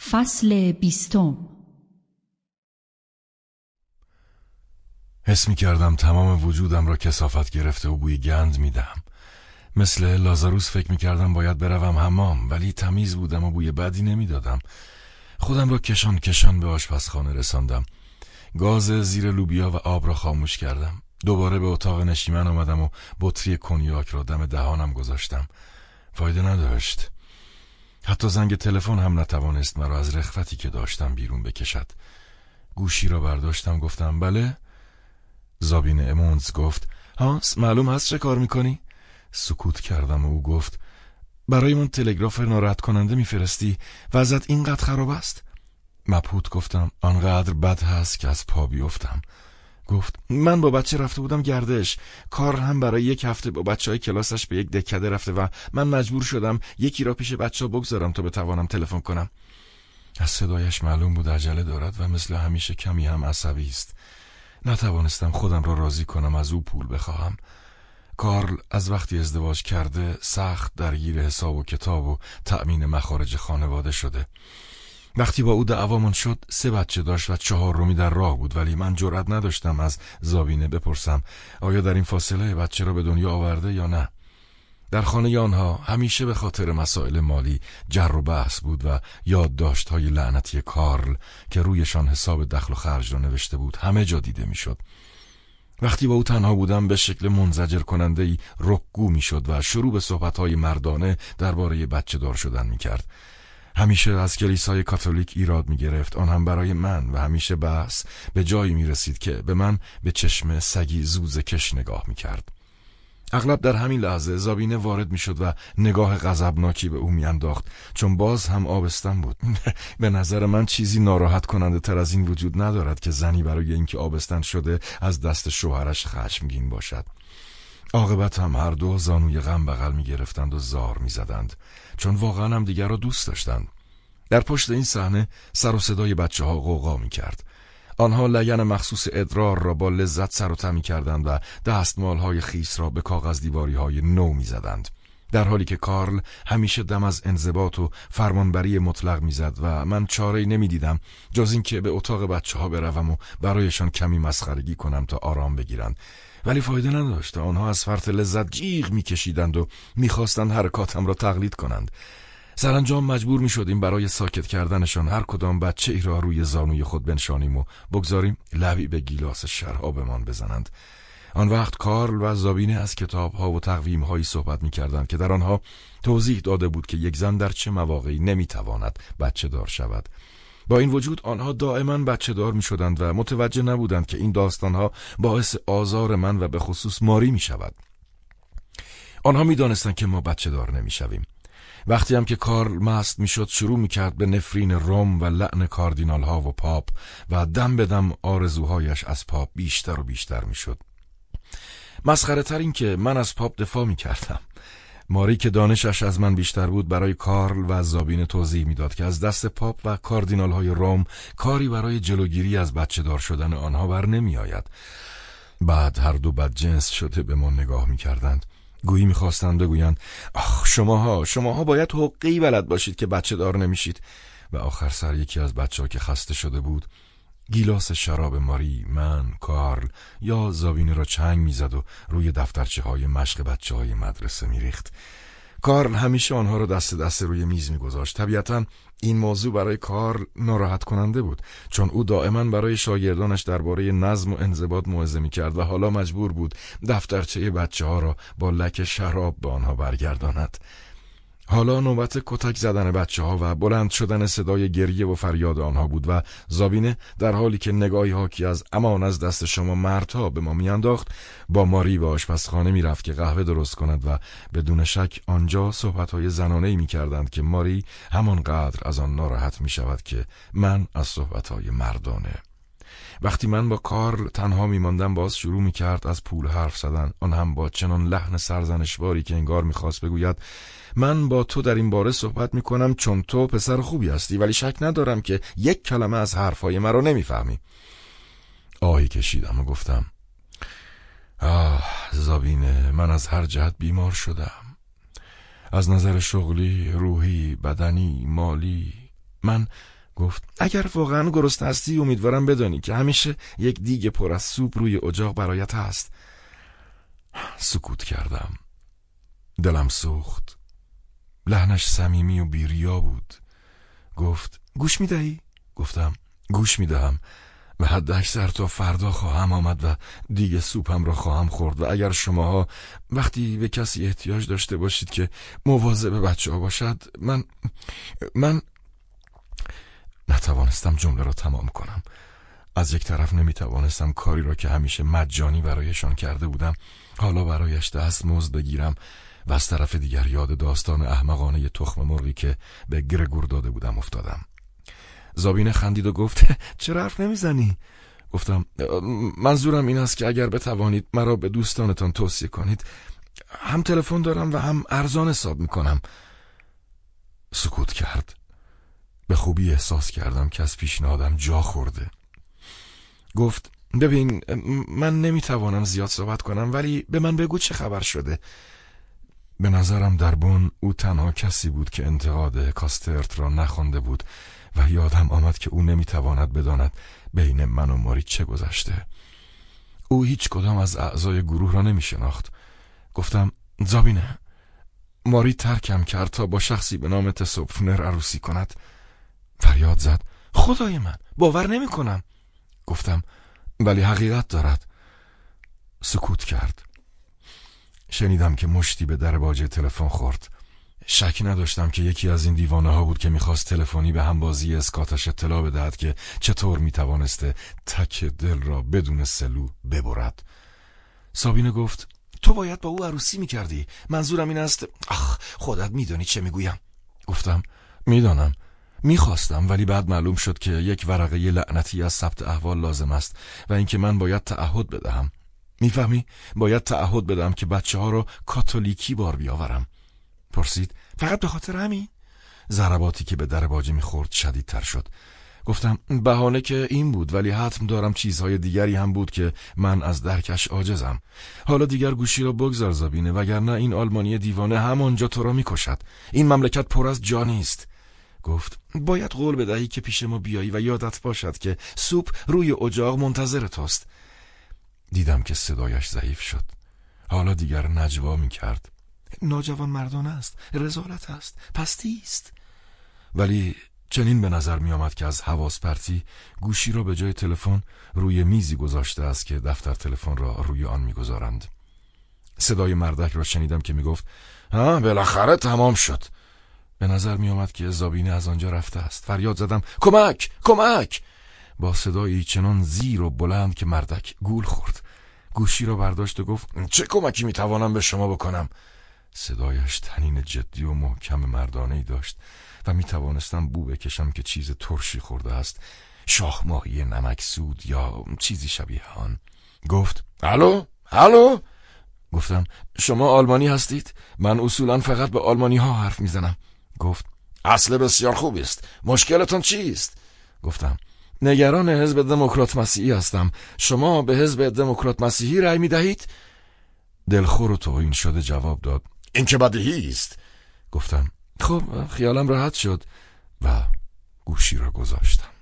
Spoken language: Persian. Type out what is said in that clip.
فصل بیستم حس می کردم تمام وجودم را کسافت گرفته و بوی گند می دهم. مثل لازاروس فکر می کردم باید بروم حمام ولی تمیز بودم و بوی بدی نمی دادم. خودم را کشان کشان به آشپزخانه رساندم. گاز زیر لوبیا و آب را خاموش کردم. دوباره به اتاق نشیمن آمدم و بطری کنیاک را دم دهانم گذاشتم. فایده نداشت. حتی زنگ تلفن هم نتوانست مرا از رخوتی که داشتم بیرون بکشد. گوشی را برداشتم گفتم بله زابین امونز گفت هانس معلوم هست چه کار می‌کنی؟ سکوت کردم و او گفت برای من تلگراف ناراحت کننده میفرستی وضعت اینقدر خراب است؟ مبهوت گفتم آنقدر بد هست که از پا بیفتم گفت من با بچه رفته بودم گردش. کار هم برای یک هفته با بچه های کلاسش به یک دکده رفته و من مجبور شدم یکی را پیش بچه ها بگذارم تا بتوانم تلفن کنم. از صدایش معلوم بود عجله دارد و مثل همیشه کمی هم عصبی است. نتوانستم خودم را راضی کنم از او پول بخواهم. کارل از وقتی ازدواج کرده سخت درگیر حساب و کتاب و تأمین مخارج خانواده شده. وقتی با او دعوامان شد سه بچه داشت و چهار رومی در راه بود ولی من جرأت نداشتم از زابینه بپرسم آیا در این فاصله بچه را به دنیا آورده یا نه در خانه آنها همیشه به خاطر مسائل مالی جر و بحث بود و یادداشت های لعنتی کارل که رویشان حساب دخل و خرج را نوشته بود همه جا دیده می‌شد. وقتی با او تنها بودم به شکل منزجر کننده ای رکگو می‌شد و شروع به صحبت های مردانه درباره بچه دار شدن می کرد. همیشه از کلیسای کاتولیک ایراد می گرفت آن هم برای من و همیشه بحث به جایی می رسید که به من به چشم سگی زوز کش نگاه می کرد. اغلب در همین لحظه زابینه وارد می شد و نگاه غضبناکی به او میانداخت. چون باز هم آبستن بود. به نظر من چیزی ناراحت کننده تر از این وجود ندارد که زنی برای اینکه آبستن شده از دست شوهرش خشمگین باشد. عاقبت هم هر دو زانوی غم بغل می گرفتند و زار می زدند چون واقعا هم دیگر را دوست داشتند. در پشت این صحنه سر و صدای بچه ها غوغا می کرد آنها لگن مخصوص ادرار را با لذت سر و تمی کردند و دستمال های خیس را به کاغذ دیواری های نو می زدند. در حالی که کارل همیشه دم از انضباط و فرمانبری مطلق می‌زد و من چاره نمی دیدم جز اینکه به اتاق بچه ها بروم و برایشان کمی مسخرگی کنم تا آرام بگیرند. ولی فایده نداشت. آنها از فرط لذت جیغ میکشیدند و می‌خواستند حرکاتم را تقلید کنند. سرانجام مجبور می شدیم برای ساکت کردنشان هر کدام بچه ای را روی زانوی خود بنشانیم و بگذاریم لبی به گیلاس شرابمان بزنند. آن وقت کارل و زابینه از کتاب ها و تقویم هایی صحبت می کردند که در آنها توضیح داده بود که یک زن در چه مواقعی نمی تواند بچه دار شود. با این وجود آنها دائما بچه دار می شدند و متوجه نبودند که این داستان ها باعث آزار من و به خصوص ماری می شود آنها می دانستند که ما بچه دار نمی شویم وقتی هم که کارل مست می‌شد شروع می‌کرد به نفرین روم و لعن کاردینال ها و پاپ و دم به دم آرزوهایش از پاپ بیشتر و بیشتر می‌شد. مسخره تر این که من از پاپ دفاع می‌کردم. ماری که دانشش از من بیشتر بود برای کارل و زابین توضیح می‌داد که از دست پاپ و کاردینال های روم کاری برای جلوگیری از بچه دار شدن آنها بر نمی آید. بعد هر دو بد جنس شده به ما نگاه می‌کردند گویی می‌خواستند بگویند آخ شماها شماها باید حقی بلد باشید که بچه دار نمیشید و آخر سر یکی از بچه ها که خسته شده بود گیلاس شراب ماری من کارل یا زابینه را چنگ می‌زد و روی دفترچه های مشق بچه های مدرسه میریخت. کارل همیشه آنها را دست دست روی میز میگذاشت. طبیعتا این موضوع برای کار ناراحت کننده بود چون او دائما برای شاگردانش درباره نظم و انضباط موعظه می‌کرد و حالا مجبور بود دفترچه بچه ها را با لک شراب به آنها برگرداند. حالا نوبت کتک زدن بچه ها و بلند شدن صدای گریه و فریاد آنها بود و زابینه در حالی که نگاهی حاکی از امان از دست شما مردها به ما میانداخت با ماری به آشپزخانه می‌رفت که قهوه درست کند و بدون شک آنجا صحبت های زنانه می کردند که ماری همانقدر از آن ناراحت می شود که من از صحبت های مردانه وقتی من با کار تنها میماندم باز شروع می کرد از پول حرف زدن. آن هم با چنان لحن سرزنشواری که انگار می‌خواست بگوید من با تو در این باره صحبت می کنم چون تو پسر خوبی هستی ولی شک ندارم که یک کلمه از حرفهای مرا نمی‌فهمی. آهی کشیدم و گفتم آه زابینه من از هر جهت بیمار شدم. از نظر شغلی، روحی، بدنی، مالی من گفت اگر واقعا گرسنه هستی امیدوارم بدانی که همیشه یک دیگ پر از سوپ روی اجاق برایت هست. سکوت کردم. دلم سوخت. لحنش صمیمی و بیریا بود. گفت گوش می‌دهی؟ گفتم گوش می‌دهم. و حد اکثر تا فردا خواهم آمد و دیگه سوپم را خواهم خورد و اگر شماها وقتی به کسی احتیاج داشته باشید که مواظب بچه ها باشد من من نتوانستم جمله را تمام کنم. از یک طرف نمی توانستم کاری را که همیشه مجانی برایشان کرده بودم حالا برایش دست مزد بگیرم و از طرف دیگر یاد داستان احمقانه تخم مرغی که به گرگور داده بودم افتادم. زابینه خندید و گفت چرا حرف نمی‌زنی؟ گفتم منظورم این است که اگر بتوانید مرا به دوستانتان توصیه کنید هم تلفن دارم و هم ارزان حساب می‌کنم. سکوت کرد. به خوبی احساس کردم که از پیشنهادم جا خورده. گفت ببین من نمی‌توانم زیاد صحبت کنم ولی به من بگو چه خبر شده. به نظرم در بون او تنها کسی بود که انتقاد کاسترت را نخوانده بود و یادم آمد که او نمی‌تواند بداند بین من و ماری چه گذشته. او هیچ کدام از اعضای گروه را نمی شناخت گفتم زابینه ماری ترکم کرد تا با شخصی به نام تسوپفنر عروسی کند. فریاد زد. خدای من باور نمی کنم گفتم ولی حقیقت دارد. سکوت کرد. شنیدم که مشتی به در باجه تلفن خورد. شک نداشتم که یکی از این دیوانه ها بود که می‌خواست تلفنی به همبازی اسکاتش اطلاع بدهد که چطور می‌توانسته تک دل را بدون سلو ببرد. سابینه گفت تو باید با او عروسی می‌کردی. منظورم این است. آخ خودت میدانی چه می‌گویم. گفتم می‌دانم. می‌خواستم ولی بعد معلوم شد که یک ورقه لعنتی از ثبت احوال لازم است و اینکه من باید تعهد بدهم. می‌فهمی؟ باید تعهد بدم که بچه ها رو کاتولیکی بار بیاورم. پرسید فقط به خاطر همین؟ ضرباتی که به در باجه می‌خورد شدیدتر شد. گفتم بهانه که این بود ولی حتم دارم چیزهای دیگری هم بود که من از درکش عاجزم. حالا دیگر گوشی را بگذار زابینه وگرنه این آلمانی دیوانه همانجا تو را می‌کشد. این مملکت پر از جا نیست. گفت باید قول بدهی که پیش ما بیایی و یادت باشد که سوپ روی اجاق منتظر توست دیدم که صدایش ضعیف شد. حالا دیگر نجوا می کرد. ناجوان مردانه است رزالت است پستی است. ولی چنین به نظر می آمد که از حواس پرتی گوشی را به جای تلفن روی میزی گذاشته است که دفتر تلفن را روی آن می‌گذارند صدای مردک را شنیدم که می‌گفت ها بالاخره تمام شد. به نظر می آمد که زابینه از آنجا رفته است. فریاد زدم کمک! کمک! با صدایی چنان زیر و بلند که مردک گول خورد. گوشی را برداشت و گفت چه کمکی می توانم به شما بکنم؟ صدایش تنین جدی و محکم مردانه ای داشت و می توانستم بو بکشم که چیز ترشی خورده است. شاه ماهی نمک سود یا چیزی شبیه آن. گفت الو! الو! گفتم شما آلمانی هستید؟ من اصولا فقط به آلمانی ها حرف می‌زنم. گفت اصل بسیار خوب است. مشکلتون چیست؟ گفتم نگران حزب دموکرات مسیحی هستم. شما به حزب دموکرات مسیحی رأی می دهید؟ دلخور و توهین شده جواب داد این که بدیهی است. گفتم خب خیالم راحت شد و گوشی را گذاشتم.